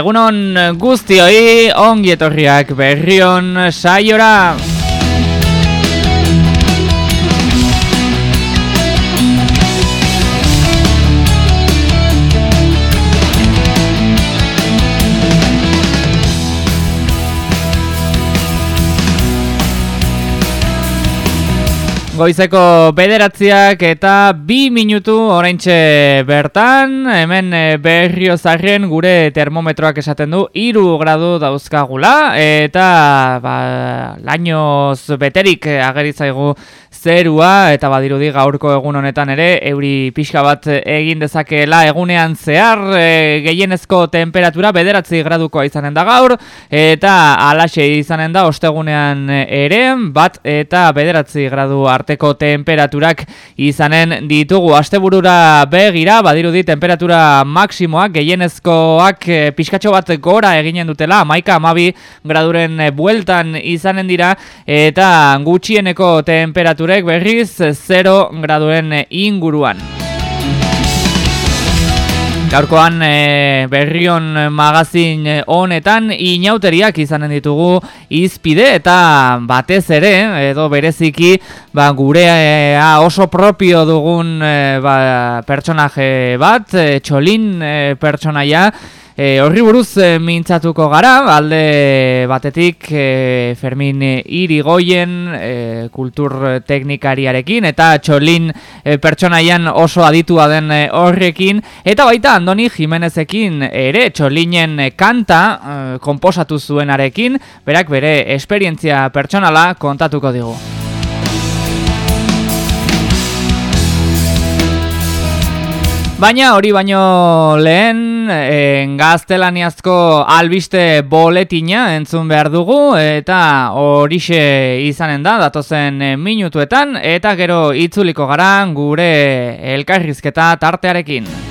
Egunon guztioi ongi etorriak berrion saiora. Goizeko bederatziak eta bi minutu oraintxe bertan, hemen eh, berrio zarren gure termometroak esaten du, iru gradu dauzkagula, eta ba, lainoz beterik ageritzaigu zerua eta badirudi gaurko egun honetan ere euri pixka bat egin dezakeela egunean zehar e, gehienezko temperatura bederatzi gradukoa izanen da gaur eta alaxe izanen da ostegunean ere bat eta bederatzi gradu arteko temperaturak izanen ditugu asteburura begira badirudi temperatura maksimoak gehienezkoak e, pixkatxo bat gora eginen dutela maika amabi graduren bueltan izanen dira eta gutxieneko temperaturek berriz 0 graduen inguruan. Gaurkoan e, berrion magazin honetan inauteriak izanen ditugu izpide eta batez ere edo bereziki ba, gurea oso propio dugun e, ba, pertsonaje bat, e, txolin e, pertsonaia, E, horri buruz e, mintzatuko gara, alde batetik e, Fermin Irigoyen e, kultur teknikariarekin eta Txolin e, pertsonaian oso aditua den horrekin eta baita Andoni Jimenezekin ere Txolinen kanta e, komposatu zuenarekin, berak bere esperientzia pertsonala kontatuko digu. Baina hori baino lehen en, gaztelaniazko albiste boletina entzun behar dugu eta horixe izanen da datozen minutuetan eta gero itzuliko gara gure elkarrizketa tartearekin.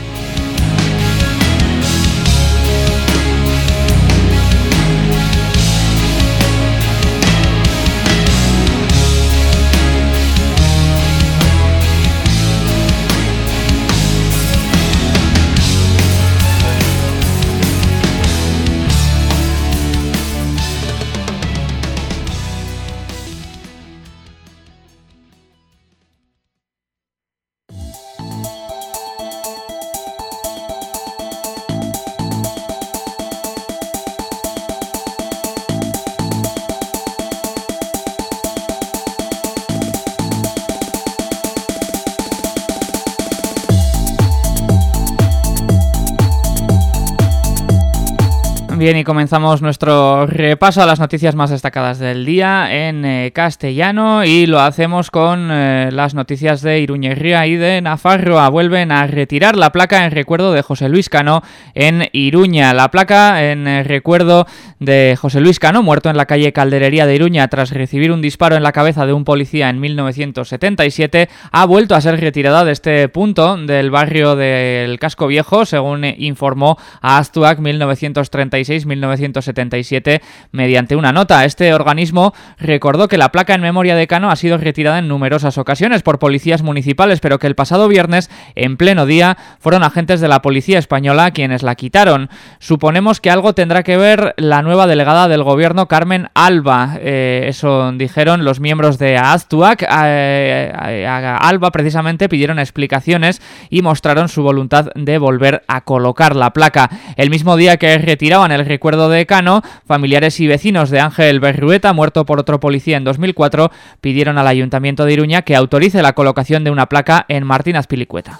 Bien, y comenzamos nuestro repaso a las noticias más destacadas del día en eh, castellano y lo hacemos con eh, las noticias de Iruñería y de Nafarroa. Vuelven a retirar la placa en recuerdo de José Luis Cano en Iruña. La placa en eh, recuerdo de José Luis Cano, muerto en la calle Calderería de Iruña tras recibir un disparo en la cabeza de un policía en 1977, ha vuelto a ser retirada de este punto del barrio del Casco Viejo, según informó a Astuac 1937 1977 mediante una nota. Este organismo recordó que la placa en memoria de Cano ha sido retirada en numerosas ocasiones por policías municipales, pero que el pasado viernes, en pleno día, fueron agentes de la policía española quienes la quitaron. Suponemos que algo tendrá que ver la nueva delegada del gobierno, Carmen Alba. Eh, eso dijeron los miembros de Aztuac. a Alba precisamente pidieron explicaciones y mostraron su voluntad de volver a colocar la placa. El mismo día que retiraban el el recuerdo de Cano, familiares y vecinos de Ángel Berrueta, muerto por otro policía en 2004, pidieron al Ayuntamiento de Iruña que autorice la colocación de una placa en Martín Azpilicueta.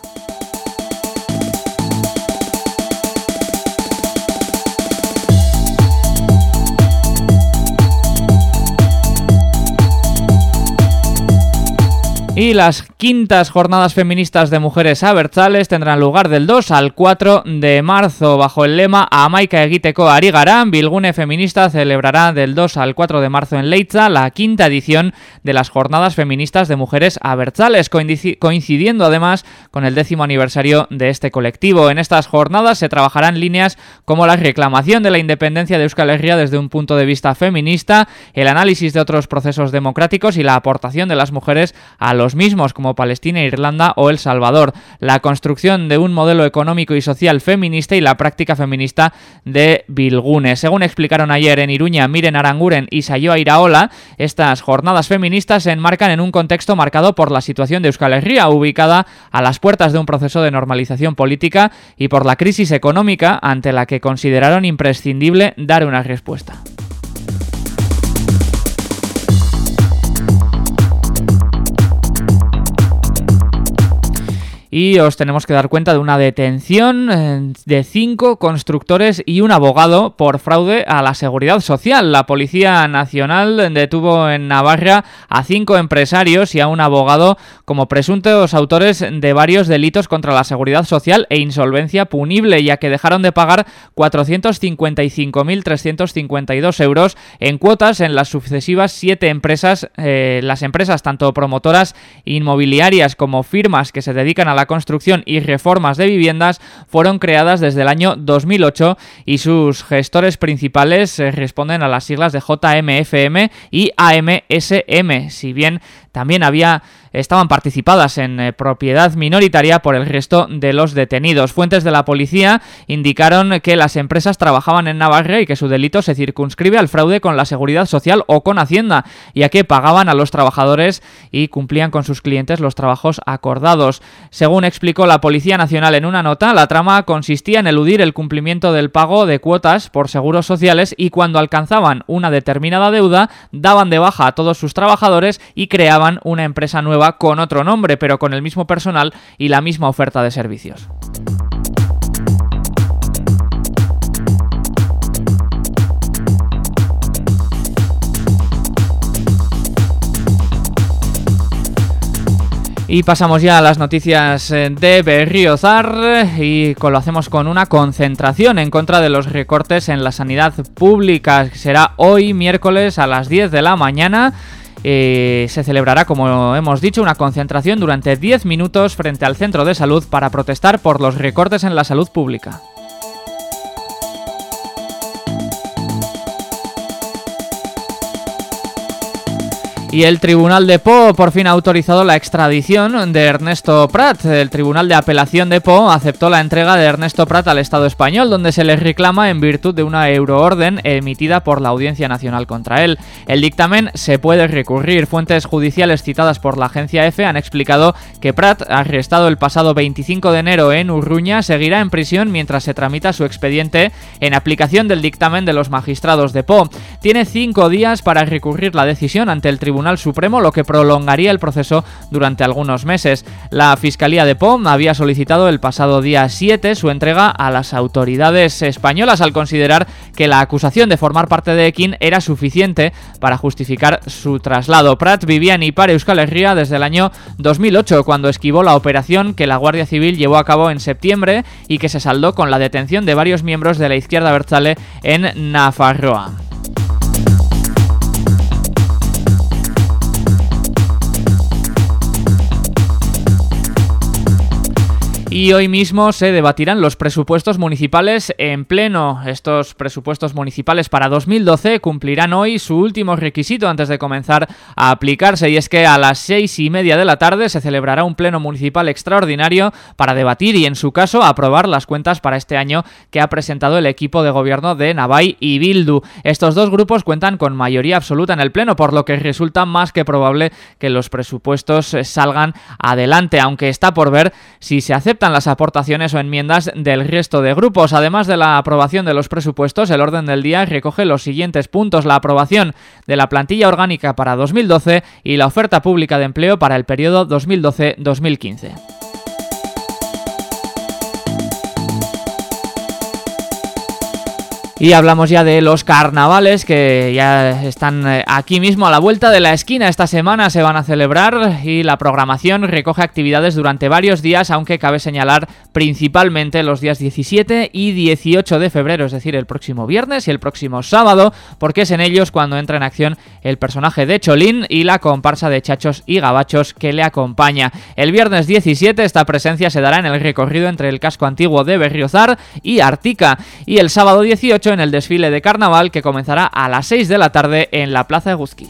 Y las quintas jornadas feministas de mujeres abertzales tendrán lugar del 2 al 4 de marzo. Bajo el lema Amaika egiteko ari Bilgune Feminista celebrará del 2 al 4 de marzo en Leitza la quinta edición de las jornadas feministas de mujeres abertzales, coincidiendo además con el décimo aniversario de este colectivo. En estas jornadas se trabajarán líneas como la reclamación de la independencia de Euskal Herria desde un punto de vista feminista, el análisis de otros procesos democráticos y la aportación de las mujeres a los mismos como Palestina, Irlanda o El Salvador. La construcción de un modelo económico y social feminista y la práctica feminista de Bilgune. Según explicaron ayer en Iruña Miren Aranguren y Sayoa Iraola, estas jornadas feministas se enmarcan en un contexto marcado por la situación de Euskal Herria, ubicada a las puertas de un proceso de normalización política y por la crisis económica ante la que consideraron imprescindible dar una respuesta. Y os tenemos que dar cuenta de una detención eh, de cinco constructores y un abogado por fraude a la seguridad social. La Policía Nacional detuvo en Navarra a cinco empresarios y a un abogado como presuntos autores de varios delitos contra la seguridad social e insolvencia punible, ya que dejaron de pagar 455.352 euros en cuotas en las sucesivas siete empresas, eh, las empresas tanto promotoras inmobiliarias como firmas que se dedican a la construcción y reformas de viviendas fueron creadas desde el año 2008 y sus gestores principales eh, responden a las siglas de JMFM y AMSM, si bien también había estaban participadas en eh, propiedad minoritaria por el resto de los detenidos. Fuentes de la policía indicaron que las empresas trabajaban en Navarra y que su delito se circunscribe al fraude con la seguridad social o con Hacienda, ya que pagaban a los trabajadores y cumplían con sus clientes los trabajos acordados. Según explicó la Policía Nacional en una nota, la trama consistía en eludir el cumplimiento del pago de cuotas por seguros sociales y cuando alcanzaban una determinada deuda, daban de baja a todos sus trabajadores y creaban una empresa nueva con otro nombre, pero con el mismo personal y la misma oferta de servicios. Y pasamos ya a las noticias eh, de Berriozar y lo hacemos con una concentración en contra de los recortes en la sanidad pública. Será hoy miércoles a las 10 de la mañana eh, se celebrará, como hemos dicho, una concentración durante 10 minutos frente al centro de salud para protestar por los recortes en la salud pública. Y el Tribunal de Po por fin ha autorizado la extradición de Ernesto Prat. El Tribunal de Apelación de Po aceptó la entrega de Ernesto Prat al Estado español, donde se le reclama en virtud de una euroorden emitida por la Audiencia Nacional contra él. El dictamen se puede recurrir. Fuentes judiciales citadas por la agencia EFE han explicado que Prat, arrestado el pasado 25 de enero en Urruña, seguirá en prisión mientras se tramita su expediente en aplicación del dictamen de los magistrados de Po. Tiene cinco días para recurrir la decisión ante el Tribunal Supremo, lo que prolongaría el proceso durante algunos meses. La Fiscalía de POM había solicitado el pasado día 7 su entrega a las autoridades españolas al considerar que la acusación de formar parte de Ekin era suficiente para justificar su traslado. Prat vivía en Ipar, Euskal Herria, desde el año 2008, cuando esquivó la operación que la Guardia Civil llevó a cabo en septiembre y que se saldó con la detención de varios miembros de la izquierda Berzale en Nafarroa. Y hoy mismo se debatirán los presupuestos municipales en pleno. Estos presupuestos municipales para 2012 cumplirán hoy su último requisito antes de comenzar a aplicarse y es que a las seis y media de la tarde se celebrará un pleno municipal extraordinario para debatir y en su caso aprobar las cuentas para este año que ha presentado el equipo de gobierno de Navai y Bildu. Estos dos grupos cuentan con mayoría absoluta en el pleno por lo que resulta más que probable que los presupuestos salgan adelante aunque está por ver si se acepta las aportaciones o enmiendas del resto de grupos. Además de la aprobación de los presupuestos, el orden del día recoge los siguientes puntos. La aprobación de la plantilla orgánica para 2012 y la oferta pública de empleo para el periodo 2012-2015. Y hablamos ya de los carnavales que ya están eh, aquí mismo a la vuelta de la esquina. Esta semana se van a celebrar y la programación recoge actividades durante varios días, aunque cabe señalar principalmente los días 17 y 18 de febrero, es decir, el próximo viernes y el próximo sábado, porque es en ellos cuando entra en acción el personaje de Cholín y la comparsa de chachos y gabachos que le acompaña. El viernes 17 esta presencia se dará en el recorrido entre el casco antiguo de Berriozar y Artica y el sábado 18 en el desfile de carnaval que comenzará a las 6 de la tarde en la Plaza de Guzki.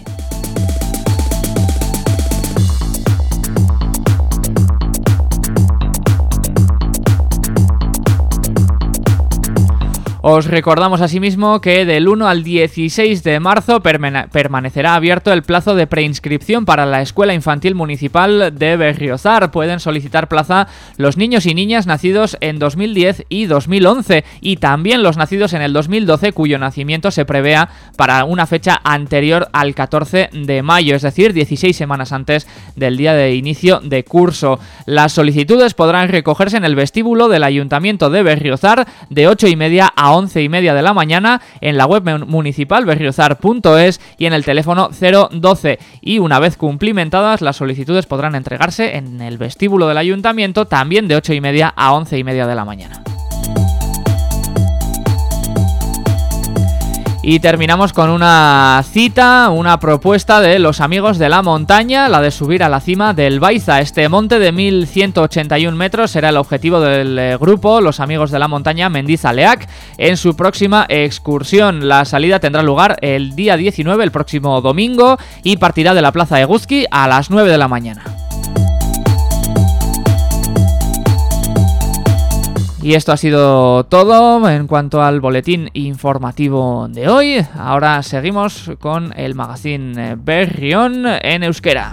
Os recordamos asimismo que del 1 al 16 de marzo permanecerá abierto el plazo de preinscripción para la Escuela Infantil Municipal de Berriozar. Pueden solicitar plaza los niños y niñas nacidos en 2010 y 2011 y también los nacidos en el 2012 cuyo nacimiento se prevea para una fecha anterior al 14 de mayo, es decir, 16 semanas antes del día de inicio de curso. Las solicitudes podrán recogerse en el vestíbulo del Ayuntamiento de Berriozar de 8 y media a 11 y media de la mañana en la web municipal berriozar.es y en el teléfono 012 y una vez cumplimentadas las solicitudes podrán entregarse en el vestíbulo del ayuntamiento también de 8 y media a 11 y media de la mañana. Y terminamos con una cita, una propuesta de los amigos de la montaña, la de subir a la cima del Baiza. Este monte de 1181 metros será el objetivo del eh, grupo, los amigos de la montaña Mendizaleac, en su próxima excursión. La salida tendrá lugar el día 19, el próximo domingo, y partirá de la Plaza Eguzki a las 9 de la mañana. Y esto ha sido todo en cuanto al boletín informativo de hoy. Ahora seguimos con el magazine Berrión en euskera.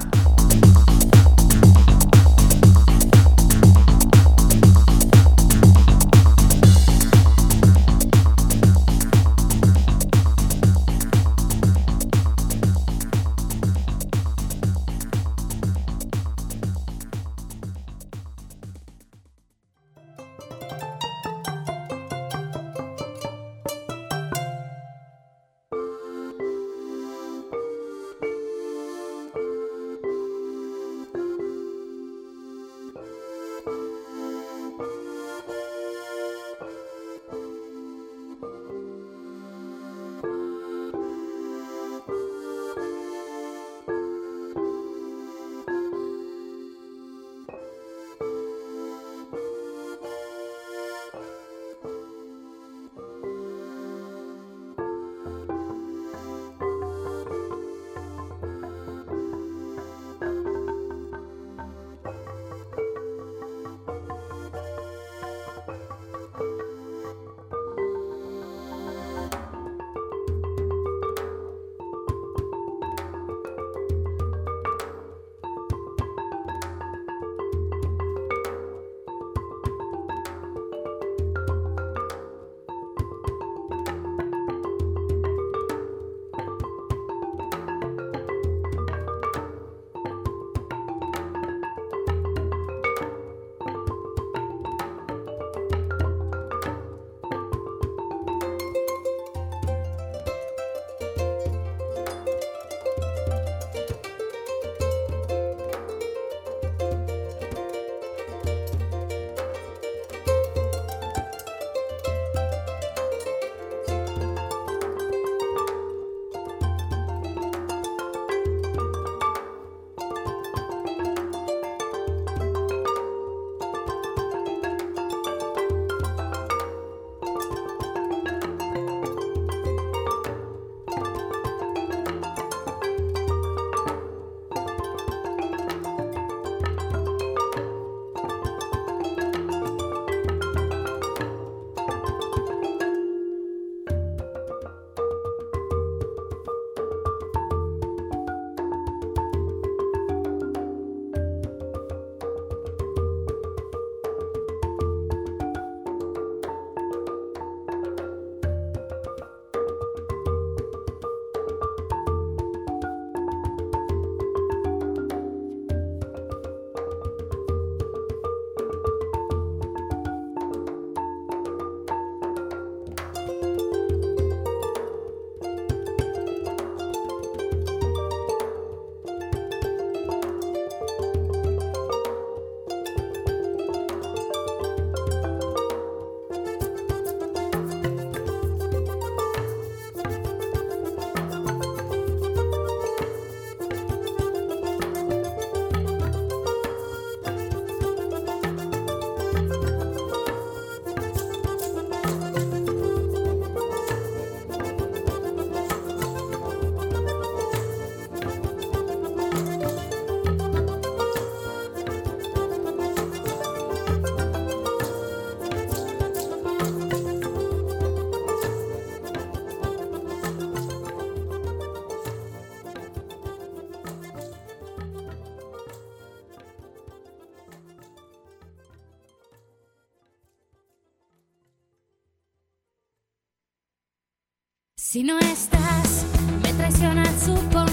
Si no estás, me traiciona su corazón.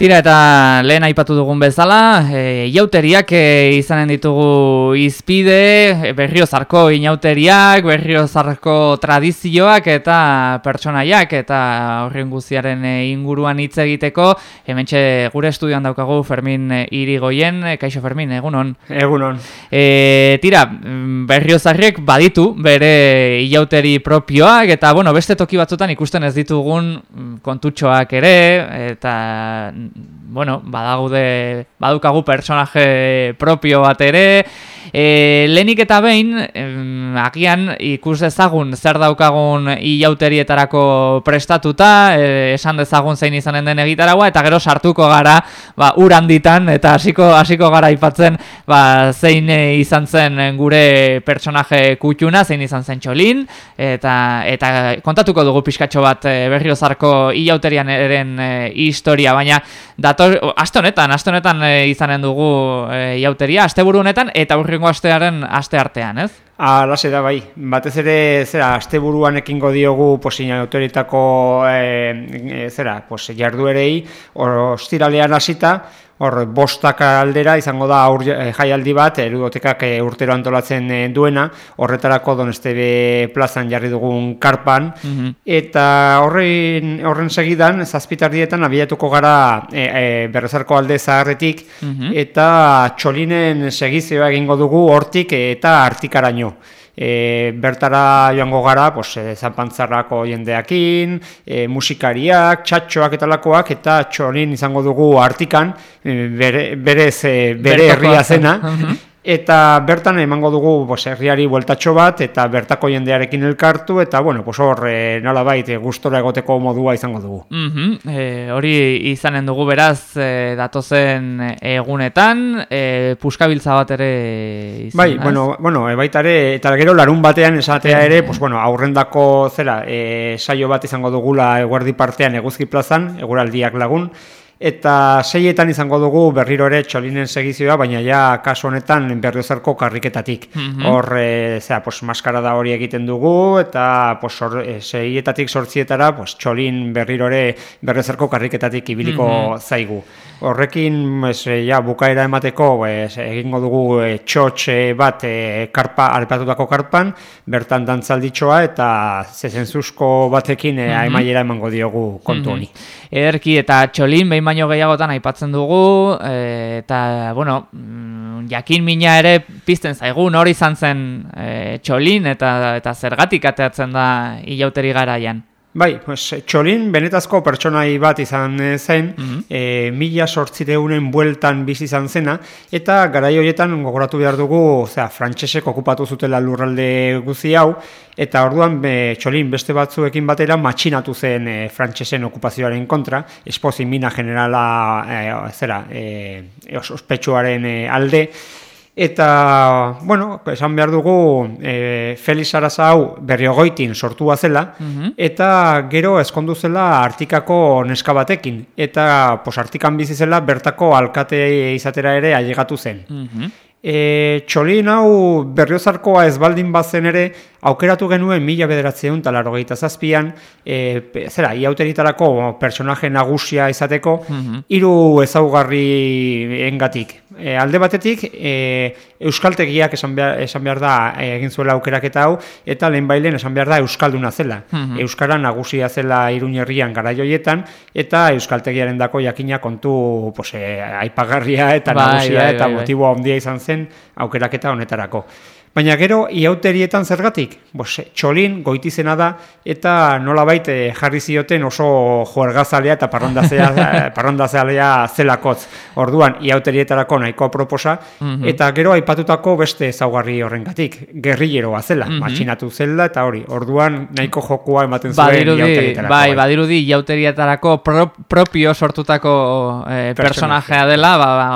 Tira eta lehen aipatu dugun bezala, e, iauteriak e, izanen ditugu izpide, e, berriozarko inauteriak, berriozarko tradizioak eta pertsonaiak eta horren guziaren e, inguruan hitz egiteko, hementxe gure estudioan daukagu Fermin Irigoien, e, kaixo Fermin, egunon? Egunon. E, tira, berriozarriek baditu bere iauteri propioak eta bueno, beste toki batzutan ikusten ez ditugun kontutxoak ere eta bueno, badaude, badukagu personaje propio bat ere, e, lehenik eta behin, agian ikus dezagun zer daukagun ilauterietarako prestatuta, e, esan dezagun zein izanen den egitaragua, eta gero sartuko gara, ba, uranditan, eta hasiko hasiko gara ipatzen, ba, zein izan zen gure personaje kutxuna, zein izan zen txolin, eta, eta kontatuko dugu pixkatxo bat berriozarko ilauterian eren e, historia, baina dator, aste honetan, aste honetan e, izanen dugu e, iauteria, aste buru honetan, eta hurrengo astearen aste artean, ez? Ala, da bai. Batez ere, zera, aste buruan ekingo diogu posina autoritako e, zera, pues, jarduerei, ostiralean hasita, hor bostak aldera izango da aur eh, jaialdi bat erudotekak eh, urtero antolatzen eh, duena horretarako Donestebe plazan jarri dugun karpan mhm. eta horren horren segidan zazpitardietan abiatuko gara e, berrezarko alde zaharretik mhm. eta txolinen segizioa egingo dugu hortik eta artikaraino e, bertara joango gara pues, e, zanpantzarrako jendeakin, e, musikariak, txatxoak eta lakoak, eta txolin izango dugu artikan, e, bere, berez, e, bere herria zena, Eta bertan emango dugu bos, herriari bueltatxo bat, eta bertako jendearekin elkartu, eta bueno, pues hor e, nola baita gustora egoteko modua izango dugu. Mm hori izanen dugu beraz e, datozen egunetan, e, puskabiltza bat ere izan, Bai, bueno, bueno e, baita ere, eta gero larun batean esatea ere, pues, bueno, aurrendako zera, e, saio bat izango dugula eguerdi partean eguzki plazan, eguraldiak lagun, Eta seietan izango dugu berriro ere txolinen segizioa, baina ja kasu honetan berriozarko karriketatik. Mhm. Hor, e, zera, pues, maskara da hori egiten dugu, eta pues, or, e, seietatik sortzietara pues, txolin berriro ere berriozarko karriketatik ibiliko mhm. zaigu. Horrekin, es, e, ja, bukaera emateko, es, egingo dugu e, txotxe bat e, karpa, alpatutako karpan, bertan dantzalditxoa, eta zezenzuzko batekin e, mm emango diogu kontu honi. Ederki eta txolin, behin baino gehiagotan aipatzen dugu, e, eta, bueno, mm, jakin mina ere pizten zaigun hori izan zen e, txolin, eta, eta zergatik ateatzen da ilauteri garaian. Bai, pues, txolin benetazko pertsonai bat izan zen, mm -hmm. e, mila sortzireunen bueltan bizi izan zena, eta garai horietan gogoratu behar dugu, zera, frantsesek okupatu zutela lurralde guzi hau, eta orduan be, txolin beste batzuekin batera matxinatu zen e, frantsesen okupazioaren kontra, espozin mina generala, e, zera, e, ospetsuaren e, alde, Eta, bueno, esan behar dugu e, Felix Araza hau berriogoitin sortua zela, mhm. eta gero eskondu zela artikako neska batekin. Eta pos, artikan bizi zela bertako alkate izatera ere ailegatu zen. Mm E, txolin hau berriozarkoa ez baldin bazen ere aukeratu genuen mila bederatzeun talaro zazpian e, zera, iauteritarako personaje nagusia izateko mm hiru ezaugarri engatik e, alde batetik e, euskaltegiak esan behar, esan behar da e, egin zuela aukeraketa hau eta lehen bailen esan behar da euskalduna zela. Mm euskara nagusia zela iruñerrian gara joietan eta euskaltegiaren dako jakina kontu pose, aipagarria eta bai, nagusia bai, eta bai, bai. motiboa ondia izan zen aukeraketa honetarako Baina gero, iauterietan zergatik? Bos, txolin, goitizena da, eta nola baite eh, jarri zioten oso juergazalea eta parrandazalea zelakotz. Orduan, iauterietarako nahiko proposa, mhm. eta gero aipatutako beste zaugarri horrengatik, gerrilleroa zela, mm matxinatu zela, eta hori, orduan nahiko jokua ematen zuen badirudi, iauterietarako. Bai, badirudi iauterietarako propio sortutako eh, personajea dela, ba, ba,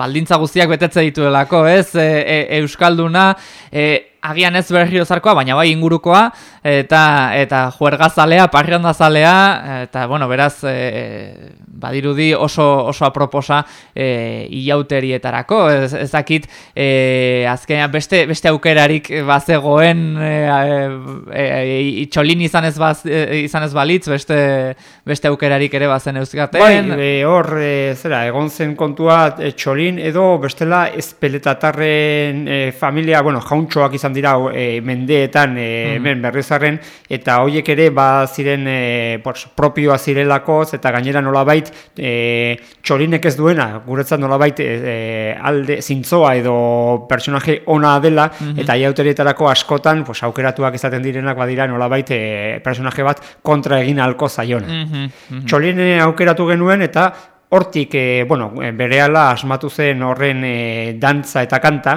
baldintza guztiak betetze dituelako, ez? E, e, Euskalduna, e, agian ez berri ozarkoa, baina bai ingurukoa, eta eta juergazalea, parriandazalea, eta, bueno, beraz, e, badirudi oso, oso aproposa e, iauterietarako, ez, ez dakit, e, azkenean beste, beste aukerarik bazegoen e, e, e, itxolin izan ez, baz, e, izan ez balitz, beste, beste aukerarik ere bazen euskaten. Bai, hor, e, zera, egon zen kontua e, txolin edo bestela ezpeletatarren e, familia, bueno, jauntxoak izan dira e, mendeetan e, hemen berrizarren eta hoiek ere ba ziren e, pues, propioa zirelakoz eta gainera nolabait e, txorinek ez duena guretzat nolabait e, alde zintzoa edo personaje ona dela mm -hmm. eta iauterietarako askotan pues, aukeratuak izaten direnak badira nolabait e, personaje bat kontra egin alko zaiona. Mm -hmm. aukeratu genuen eta Hortik, e, bueno, berehala asmatu zen horren e, dantza eta kanta,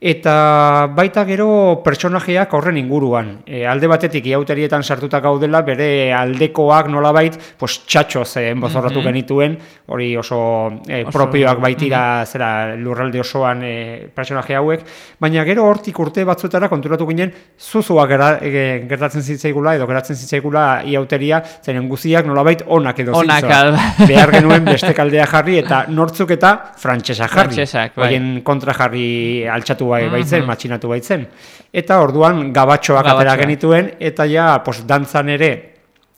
eta baita gero pertsonajeak horren inguruan. E, alde batetik iauterietan sartuta gaudela bere aldekoak nolabait pues txatxoz eh, bozorratu mm -hmm. genituen, hori oso, e, propioak baitira zera lurralde osoan e, pertsonaje hauek, baina gero hortik urte batzuetara konturatu ginen zuzua gera, e, gertatzen zitzaigula edo geratzen zitzaigula iauteria, zeren guziak nolabait onak edo onak Behar genuen beste kaldea jarri eta nortzuk eta frantsesa jarri. Frantsesak, bai. kontra jarri altxatu bai, baitzen, mm matxinatu baitzen. Eta orduan gabatxoak atera genituen, eta ja, pos, dantzan ere,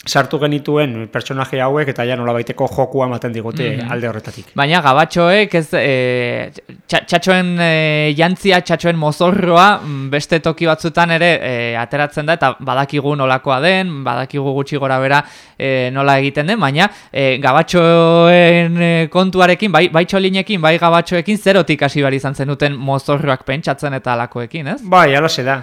sartu genituen pertsonaje hauek eta ja nola baiteko jokua ematen digute mhm. alde horretatik. Baina gabatxoek ez e, txatxoen e, jantzia, txatxoen mozorroa mm, beste toki batzutan ere e, ateratzen da eta badakigu nolakoa den, badakigu gutxi gora bera e, nola egiten den, baina e, gabatxoen kontuarekin, bai, bai txolinekin, bai gabatxoekin zerotik hasi bari izan zenuten mozorroak pentsatzen eta alakoekin, ez? Bai, ala da,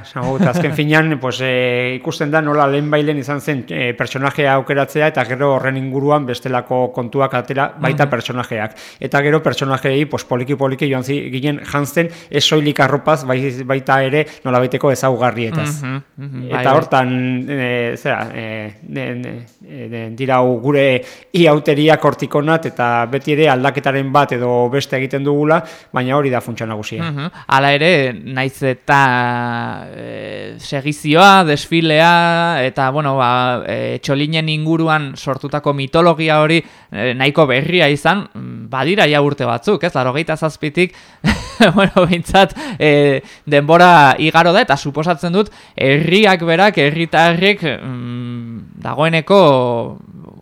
azken finean pues, e, ikusten da nola lehen bailen izan zen e, personajea aukeratzea eta gero horren inguruan bestelako kontuak atera baita mm personajeak. Eta gero personajei pues, poliki poliki joan zi, ginen jantzen ez soilik arropaz bai, baita ere nola baiteko ezaugarrietaz. Mm -hmm, eta bai, hortan, e, zera, e, dira gure iauteria kortikonat eta beti ere aldaketaren bat edo beste egiten dugula, baina hori da funtsa nagusia. Mm Hala ere, naiz eta e, segizioa, desfilea, eta, bueno, ba, e, txolinen inguruan sortutako mitologia hori e, nahiko berria izan, mm, badira ja urte batzuk, ez, laro zazpitik, bueno, bintzat, e, denbora igaro da, eta suposatzen dut, herriak berak, herritarrek, mm, dagoeneko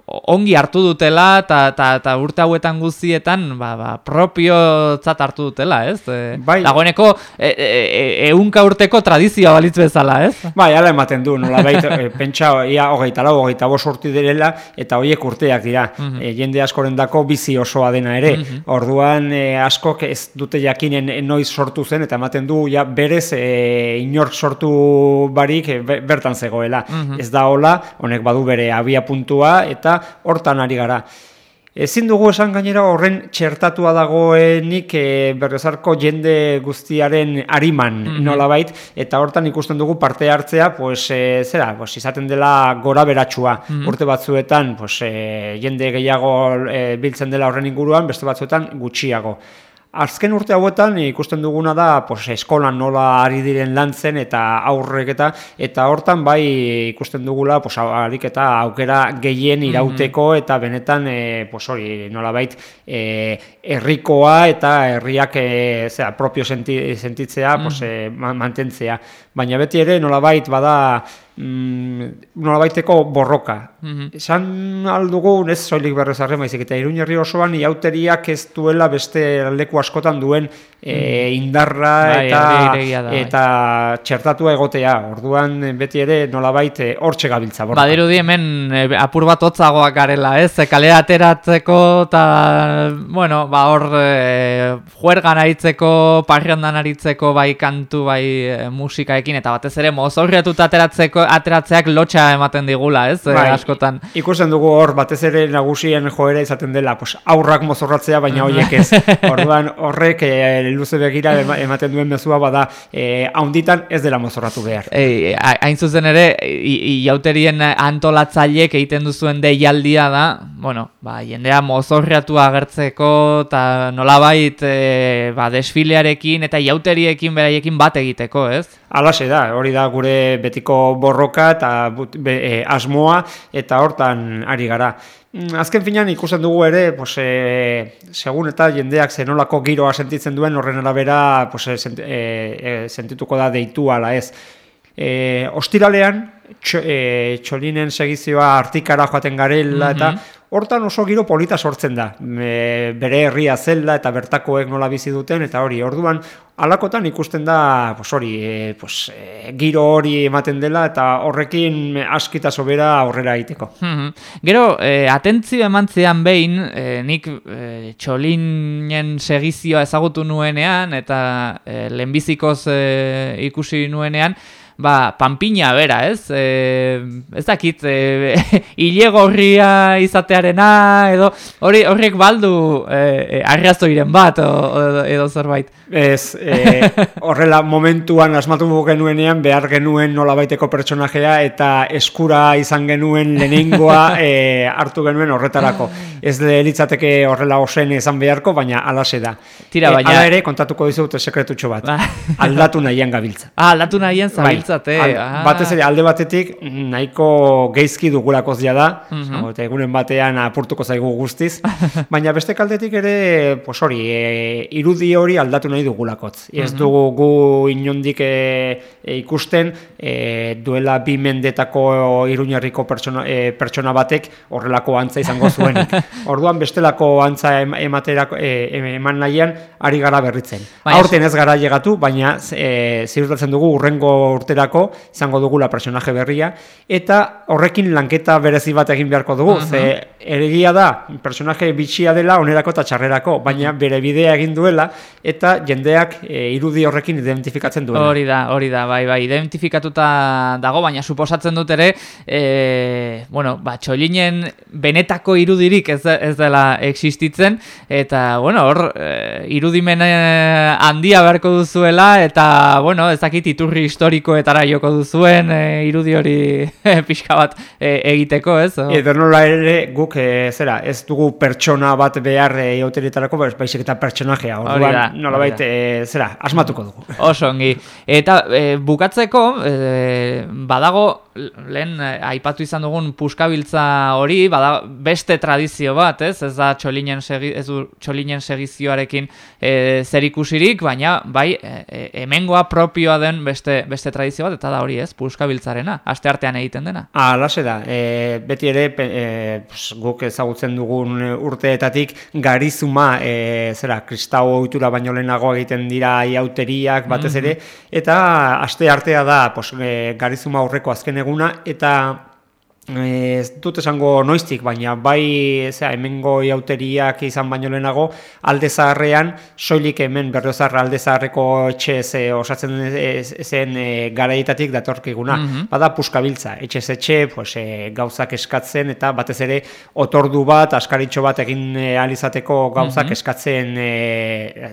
ongi hartu dutela eta urte hauetan guztietan ba, ba, propiotzat hartu dutela, ez? E, bai. Dagoeneko e, e, e, eunka urteko tradizioa balitz bezala, ez? Bai, ala ematen du, nola baita, e, pentsa, ia hogeita lau, hogeita bos urti direla, eta hoiek urteak dira, mm jende askoren dako bizi osoa dena ere. Mm Orduan, e, askok ez dute jakinen noiz sortu zen, eta ematen du, ja, berez, e, inork sortu barik bertan zegoela. Mm Ez da hola, honek badu bere abia puntua, eta hortan ari gara. Ezin dugu esan gainera horren txertatua dagoenik e, berrezarko jende guztiaren ariman mm -hmm. nolabait, eta hortan ikusten dugu parte hartzea, pues, e, zera, pues, izaten dela gora beratxua. Mm Urte batzuetan pues, e, jende gehiago e, biltzen dela horren inguruan, beste batzuetan gutxiago. Azken urte hauetan ikusten duguna da pues, eskolan nola ari diren lantzen eta aurrek eta eta hortan bai ikusten dugula pues, harik eta aukera gehien mhm. irauteko eta benetan e, pues, hori nola bait e, errikoa eta herriak e, zera, propio senti, sentitzea pues, e, mantentzea. Baina beti ere nola bait bada mm, nola borroka. Mm Esan aldugu, ez soilik berrez arre maizik, eta iruñerri osoan iauteriak ez duela beste leku askotan duen e, indarra bai, eta, bai. eta txertatua egotea. Orduan beti ere nolabait eh, hortxe gabiltza. Borroka. Badiru di hemen eh, apur bat hotzagoak garela, ez? Kale ateratzeko eta, bueno, ba hor e, juergan aritzeko, parriandan aritzeko, bai kantu, bai musikaekin, eta batez ere mozorriatuta ateratzeko ateratzeak lotxa ematen digula, ez? Eh, bai, askotan. Ikusten dugu hor batez ere nagusien joera izaten dela, pues aurrak mozorratzea baina hoiek ez. Orduan horrek e, luze begira ematen duen mezua bada e, haunditan ez dela mozorratu behar. E, hain zuzen ere iauterien antolatzaileek egiten duzuen deialdia da, bueno, ba, jendea mozorratu agertzeko eta nolabait e, ba, desfilearekin eta iauteriekin beraiekin bat egiteko, ez? Alase da, hori da gure betiko borroka eta e, asmoa eta hortan ari gara. Mm, azken finean ikusten dugu ere, pues, e, segun eta jendeak zenolako giroa sentitzen duen horren arabera pues, e, e, sentituko da deitu ala ez. E, ostiralean, txo, e, txolinen segizioa artikara joaten garela eta mhm. Hortan oso giro polita sortzen da, e, bere herria zelda eta bertakoek nola bizi duten, eta hori, orduan, alakotan ikusten da, pues hori, e, pues, e, giro hori ematen dela, eta horrekin askita sobera aurrera egiteko. Mhm. Gero, e, atentzio eman zean behin, e, nik e, txolinen segizioa ezagutu nuenean, eta e, lehenbizikoz e, ikusi nuenean, ba, panpina bera, ez? E, ez dakit, e, hile gorria izatearena, edo hori horrek baldu e, arrazoiren bat, o, edo zerbait. Ez, e, horrela momentuan asmatu genuenean behar genuen nolabaiteko pertsonajea eta eskura izan genuen lehenengoa e, hartu genuen horretarako. Ez litzateke horrela osen izan beharko, baina alase da. Tira, baina... E, ala ere, kontatuko dizut sekretutxo bat. Ba. aldatu nahian gabiltza. Ah, aldatu nahian zabiltza. Bai zabiltzate. Al, ah. Batez ere alde batetik nahiko geizki dugulakoz da, mm eta egunen batean apurtuko zaigu guztiz, baina beste kaldetik ere, pues hori, e, irudi hori aldatu nahi dugulakotz. Ez mhm. dugu gu inondik e, e, ikusten e, duela bi mendetako iruñarriko pertsona, e, pertsona batek horrelako antza izango zuenik. Orduan bestelako antza ematerako, e, eman nahian ari gara berritzen. Baina, Aurten ez gara llegatu, baina e, dugu urrengo urterako izango dugula personaje berria, eta horrekin lanketa berezi bat egin beharko dugu, uh -huh. ze eregia da, personaje bitxia dela onerako eta txarrerako, baina bere bidea egin duela, eta jendeak e, irudi horrekin identifikatzen duela. Hori da, hori da, bai, bai, identifikatuta dago, baina suposatzen dut ere, e, bueno, ba, txolinen benetako irudirik ez, ez dela existitzen, eta, bueno, hor, e, irudimen handia beharko duzuela, eta, bueno, ezakit iturri historikoetara joko joko duzuen e, irudi hori pixka bat e, egiteko, ez? Edo nola ere guk e, zera, ez dugu pertsona bat behar e, baizik eta pertsonajea, orduan nola baita, e, zera, asmatuko dugu. Oso, ongi. Eta e, bukatzeko, e, badago, lehen aipatu izan dugun puskabiltza hori, bada beste tradizio bat, ez? Ez da txolinen, segi, ez txolinen segizioarekin e, zer ikusirik, baina bai, e, hemengoa propioa den beste, beste tradizio bat, eta da hori ez, puskabiltzarena, aste artean egiten dena. Ah, lase da, e, beti ere, e, pues, guk ezagutzen dugun urteetatik, garizuma, e, zera, kristau ohitura baino lehenago egiten dira iauteriak, batez mhm. ere, eta aste artea da, pues, e, garizuma aurreko azken eguna, eta ez dut esango noiztik, baina bai zera, hemengo iauteriak izan baino lehenago, alde zaharrean, soilik hemen berriozarra alde zaharreko etxe ze osatzen zen e, garaietatik datorkiguna. Mm Bada puskabiltza, etxe etxe pues, e, gauzak eskatzen eta batez ere otordu bat, askaritxo bat egin e, alizateko gauzak mhm. eskatzen e,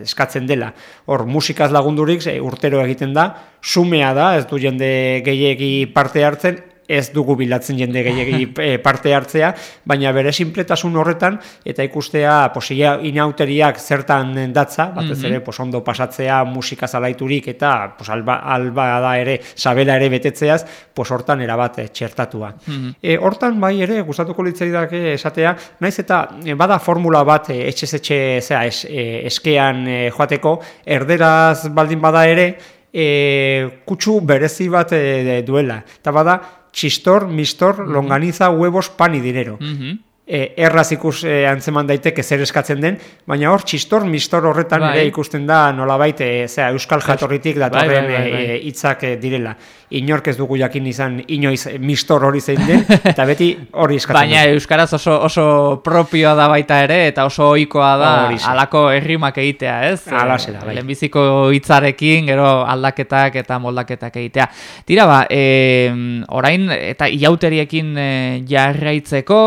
eskatzen dela. Hor, musikaz lagundurik e, urtero egiten da, sumea da, ez du jende gehiegi parte hartzen, ez dugu bilatzen jende gehiagi eh, parte hartzea, baina bere sinpletasun horretan eta ikustea posia inauteriak zertan datza, batez mhm. ere pos ondo pasatzea musika zalaiturik eta pos alba, alba da ere sabela ere betetzeaz, pos hortan erabat eh, txertatua. Mm hortan bai ere gustatuko litzaidak esatea, naiz eta bada formula bat etxe etxe zea es, eskean joateko erderaz baldin bada ere e, kutsu berezi bat e, duela. Eta bada, txistor, mistor, mhm. longaniza, huevos, pan y dinero. Mm e, erraz ikus e, antzeman daiteke zer eskatzen den, baina hor txistor mistor horretan bai. ere ikusten da nolabait e, zera, euskal jatorritik datorren bai, bai, bai, bai. hitzak e, direla. Inork ez dugu jakin izan inoiz mistor hori zein den, eta beti hori eskatzen Baina euskaraz oso, oso propioa da baita ere, eta oso ohikoa da alako herrimak egitea, ez? Ala zera, bai. Lehenbiziko hitzarekin, gero aldaketak eta moldaketak egitea. Tira ba, e, orain, eta iauteriekin e, jarraitzeko,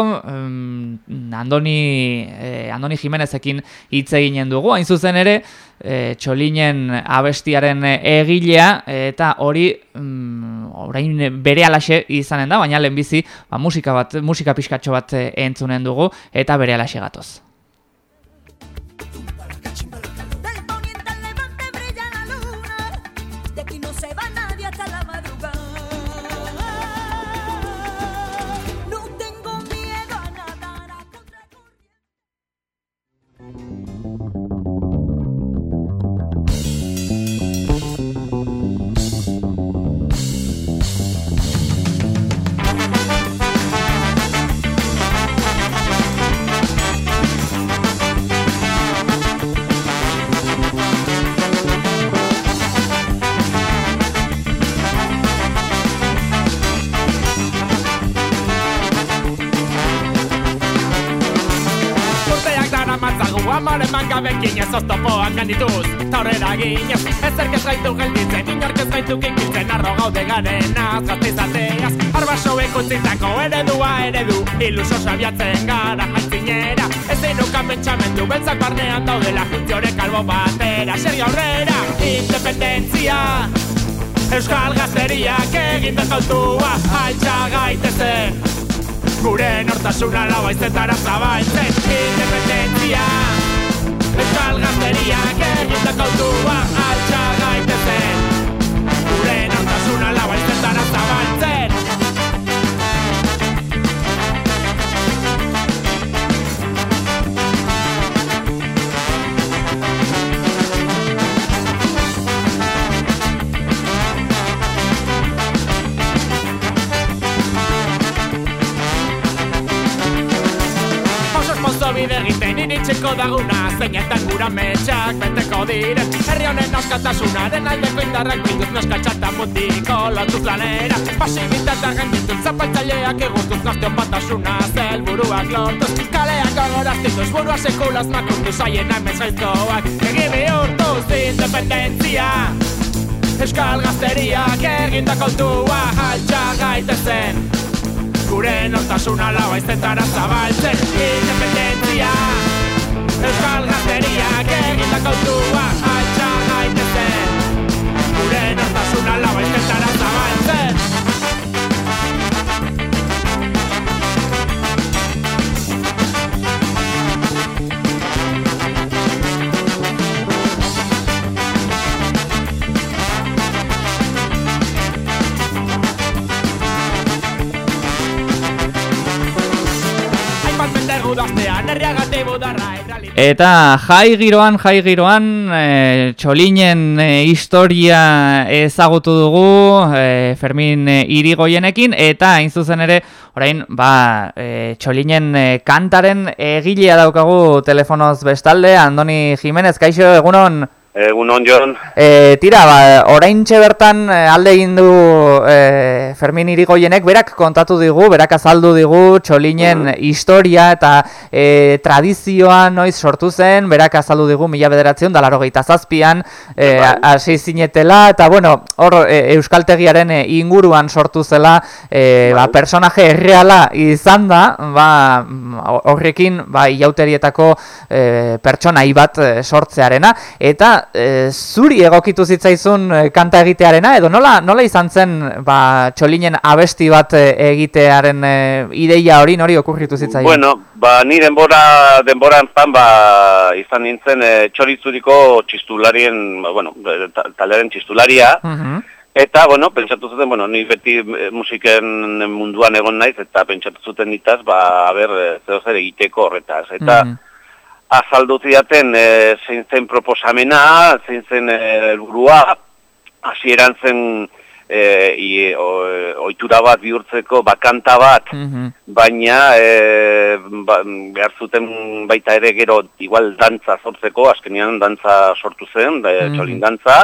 Andoni, eh, Andoni Jimenezekin hitz eginen dugu, hain zuzen ere, eh, txolinen abestiaren egilea, eta hori mm, orain bere alaxe izanen da, baina lehenbizi ba, musika, bat, musika pixkatxo bat eh, entzunen dugu, eta bere alaxe gatoz. Mangabekin ez oztopoak gandituz Taurera ginez, ezerk ez gaitu gelditzen Inork ez gaitu kikitzen arro gaude garen azgazte izateaz Arba soek utzitako eredua eredu Iluso sabiatzen gara jantzinera Ez zeinukan bentsamendu beltzak barnean daudela Juntziore kalbo batera, sergi aurrera Independentzia. Euskal gazteriak egin dezautua Altxa gaitezen Gure nortasuna lau aizetara zabaltzen Independentzia Euskal gazteriak egin da kautua altxa gaitezen initzeko daguna Zeinetan gura metxak beteko diren Herri honen den aldeko indarrak bilduz noskatxata mutiko lotuz lanera Pasibitatea gendituz zapaltzaileak egurtuz naztion batasuna Zelburuak lortuz kaleak agoraztituz burua sekulaz makunduz Aien amez gaizkoak egi bihurtuz independentzia Euskal gazteriak egindako altua altxa gaitezen Gure nortasuna lau aizetara zabaltzen Independentzia Euskal gazteriak egindako autua Altxa gaitezen. Gure nortasuna lau aizetara zabaltzen Eta jai giroan, jai giroan, e, txolinen e, historia ezagutu dugu e, Fermin irigoienekin, eta hain zuzen ere, orain, ba, e, txolinen e, kantaren egilea daukagu telefonoz bestalde, Andoni Jimenez, kaixo, egunon? Egun on, Jon. E, tira, ba, orain bertan e, alde egin du e, Fermin Irigoienek, berak kontatu digu, berak azaldu digu txolinen mm. historia eta e, tradizioa noiz sortu zen, berak azaldu digu mila bederatzen, dalaro gehieta zazpian, e, hasi zinetela, eta bueno, hor e, Euskaltegiaren inguruan sortu zela, e, ba, bai. personaje erreala izan da, ba, horrekin, ba, iauterietako e, pertsona ibat sortzearena, eta e, zuri egokitu zitzaizun e, kanta egitearena edo nola nola izan zen ba txolinen abesti bat e, egitearen e, ideia hori nori okurritu zitzaion? Bueno, ba ni denbora denboran zan ba izan nintzen e, txorizuriko txistularien ba, bueno, taleren txistularia. Eta, bueno, pentsatu zuten, bueno, ni beti musiken munduan egon naiz, eta pentsatu zuten ditaz, ba, haber, zer zer egiteko horretaz. Eta, azaldu zidaten e, zein zen proposamena, zein zen e, helburua, hasieran zen e, i, oitura bat bihurtzeko bakanta bat, mhm. baina e, ba, behar zuten baita ere gero igual dantza sortzeko, azkenian dantza sortu zen, da, mm txolin dantza.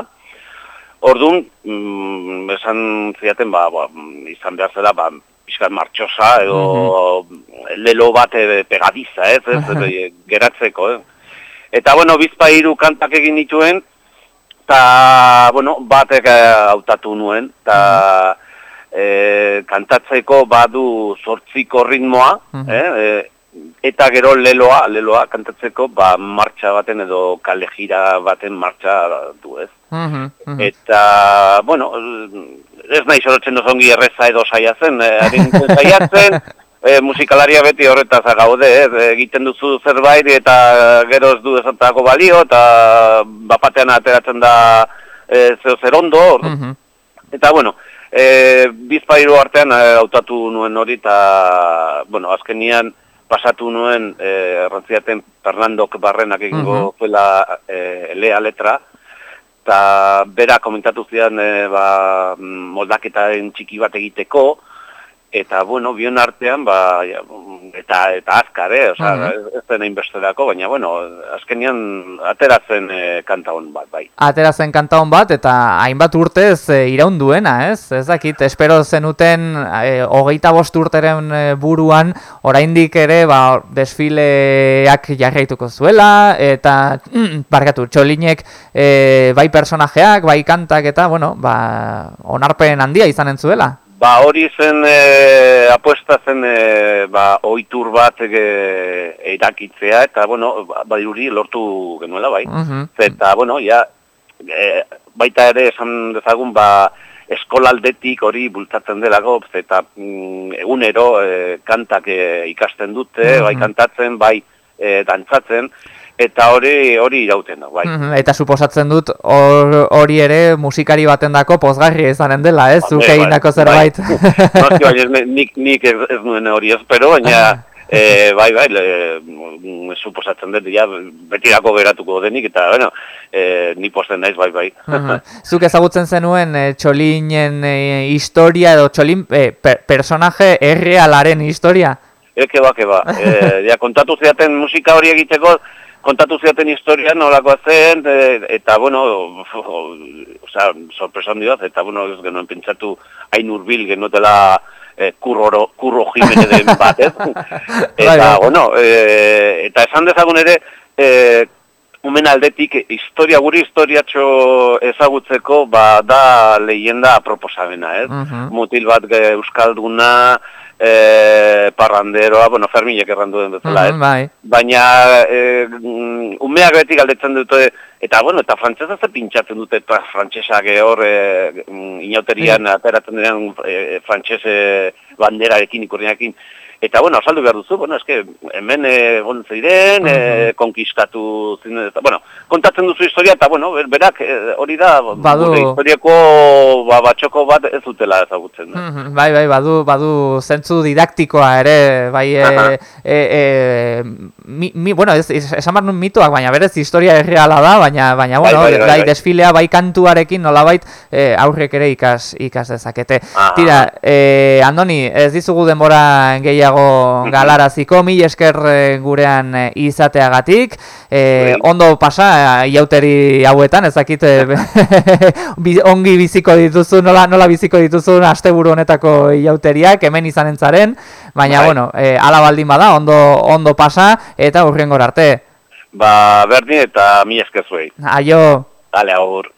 Orduan, mm, esan ziaten, ba, ba, izan behar zela, ba, pixkat martxosa edo mhm. lelo bat e, pegadiza, ez, ez, geratzeko, eh? Eta, bueno, bizpa hiru kantak egin dituen, eta, bueno, batek eh, hautatu nuen, eta e, kantatzeko badu sortziko ritmoa, eh, eta gero leloa, leloa kantatzeko, ba, martxa baten edo kalejira baten martxa du ez. Eta, bueno, ez nahi sorotzen dozongi erreza edo saia zen, eh, saiatzen, e, musikalaria beti horretaz gaude, ez, egiten duzu zerbait eta gero ez du esantako balio eta bapatean ateratzen da e, zeo zer ondo, mhm. eta bueno, e, bizpairu artean e, hautatu nuen hori eta, bueno, azkenian pasatu nuen e, errantziaten Fernandok barrenak egingo mm fuela e, lea letra, eta bera komentatu zidan e, ba, moldaketaren txiki bat egiteko, eta bueno, bion artean ba, eta eta azkar, eh, o sea, ez dena inbesterako, baina bueno, azkenian ateratzen e, kanta hon bat, bai. Ateratzen kanta hon bat eta hainbat urtez e, iraun duena, ez? Ez dakit, espero zenuten e, hogeita bost urteren buruan oraindik ere ba, desfileak jarraituko zuela eta mm, barkatu, txolinek e, bai personajeak, bai kantak eta bueno, ba, onarpen handia izanen zuela. Ba, hori zen e, apuesta zen e, ba, oitur bat e, erakitzea, eta, bueno, ba, lortu genuela, bai. Uh Eta, bueno, ja, e, baita ere esan dezagun, ba, eskolaldetik hori bultatzen delago, eta mm, egunero e, kantak e, ikasten dute, bai kantatzen, bai e, dantzatzen, eta hori hori irauten da, bai. Mm Eta suposatzen dut hori ere musikari batendako pozgarri izanen dela, ez? Zuk egin dako bai. zerbait. Bai. no, bai, nik, nik ez, ez nuen hori espero, baina e, bai, bai, le, mm, suposatzen dut, ja, betirako geratuko denik, eta, bueno, e, ni posten naiz, bai, bai. Zuk ezagutzen zenuen e, txolinen e, historia edo txolin e, personaje errealaren historia? Eke ba, eke ba. E, ja, kontatu zeaten musika hori egiteko, kontatu ziaten historia nolakoa zen, e, eta, bueno, oza, sorpresa handi eta, bueno, ez genuen pentsatu hain urbil genotela e, kurro, kurro jimene den bat, ez? Bai, eta, bai. bueno, e, eta esan dezagun ere, e, umen aldetik, historia, guri historiatxo ezagutzeko, ba, da leyenda aproposamena, ez? Uh Mutil bat euskalduna, e, parranderoa, bueno, Ferminek errandu den bezala, mm bai. baina e, umeak beti galdetzen dute, eta bueno, eta frantzesa ze pintxatzen dute, eta frantzesak hor e, inauterian mm. ateratzen denean e, frantzese banderarekin ikurriakin, Eta, bueno, saldu behar duzu, bueno, eske, hemen egon eh, zeiren, uh konkiskatu zinen, eta, bueno, kontatzen duzu historia, eta, bueno, berak, eh, hori da, badu... historiako ba, batxoko bat ez dutela ezagutzen. Uh Bai, bai, badu, badu zentzu didaktikoa ere, bai, e, e, e, mi, mi, bueno, ez, esan behar mitoak, baina berez historia erreala da, baina, baina, bai, bueno, bai, bai, bai, bai, desfilea bai kantuarekin nolabait e, aurrek ere ikas, ikas dezakete. Tira, e, Andoni, ez dizugu denbora gehiago gehiago galaraziko, mil esker eh, gurean eh, izateagatik, e, ondo pasa iauteri hauetan, ezakit ongi biziko dituzu, nola, nola biziko dituzu asteburu honetako iauteriak, hemen izanen zaren, baina, Bai. bueno, e, ala baldin bada, ondo, ondo pasa, eta urriengor arte. Ba, berdin eta mil esker zuei. Aio. Dale, agur.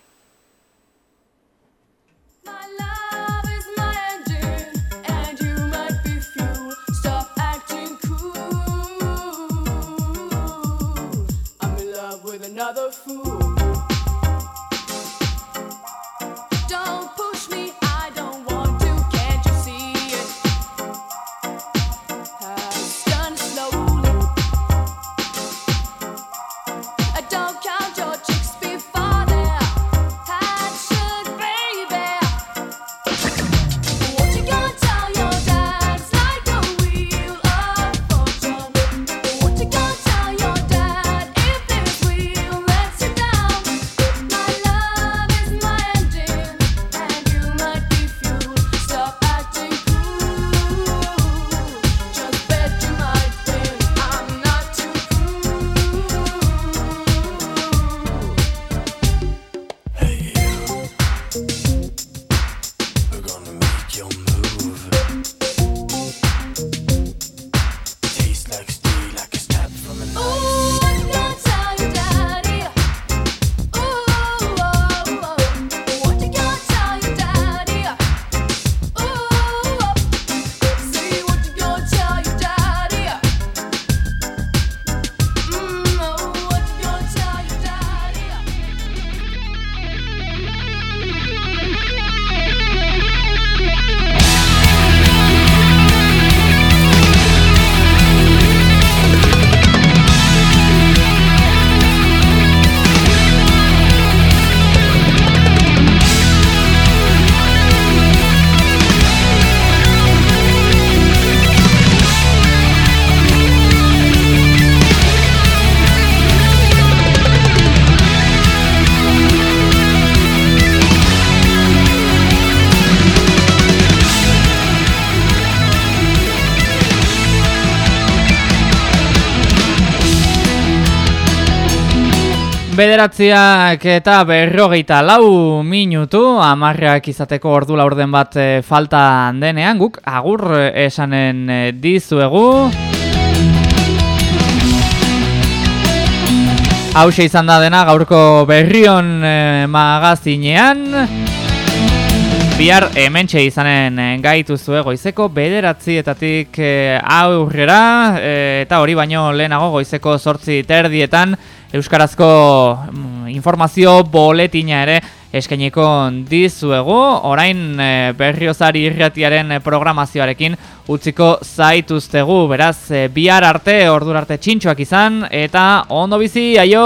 Bederatziak eta berrogeita lau minutu, amarrak izateko ordu laurden bat e, falta denean, guk agur esanen e, dizuegu. Hau izan da dena gaurko berrion magazinean. Bihar hementxe izanen gaitu zuego izeko bederatzietatik e, aurrera eta hori baino lehenago goizeko sortzi terdietan euskarazko mm, informazio boletina ere eskainiko dizuegu, orain e, berriozari irratiaren programazioarekin utziko zaituztegu, beraz, e, bihar arte, ordur arte txintxoak izan, eta ondo bizi, aio!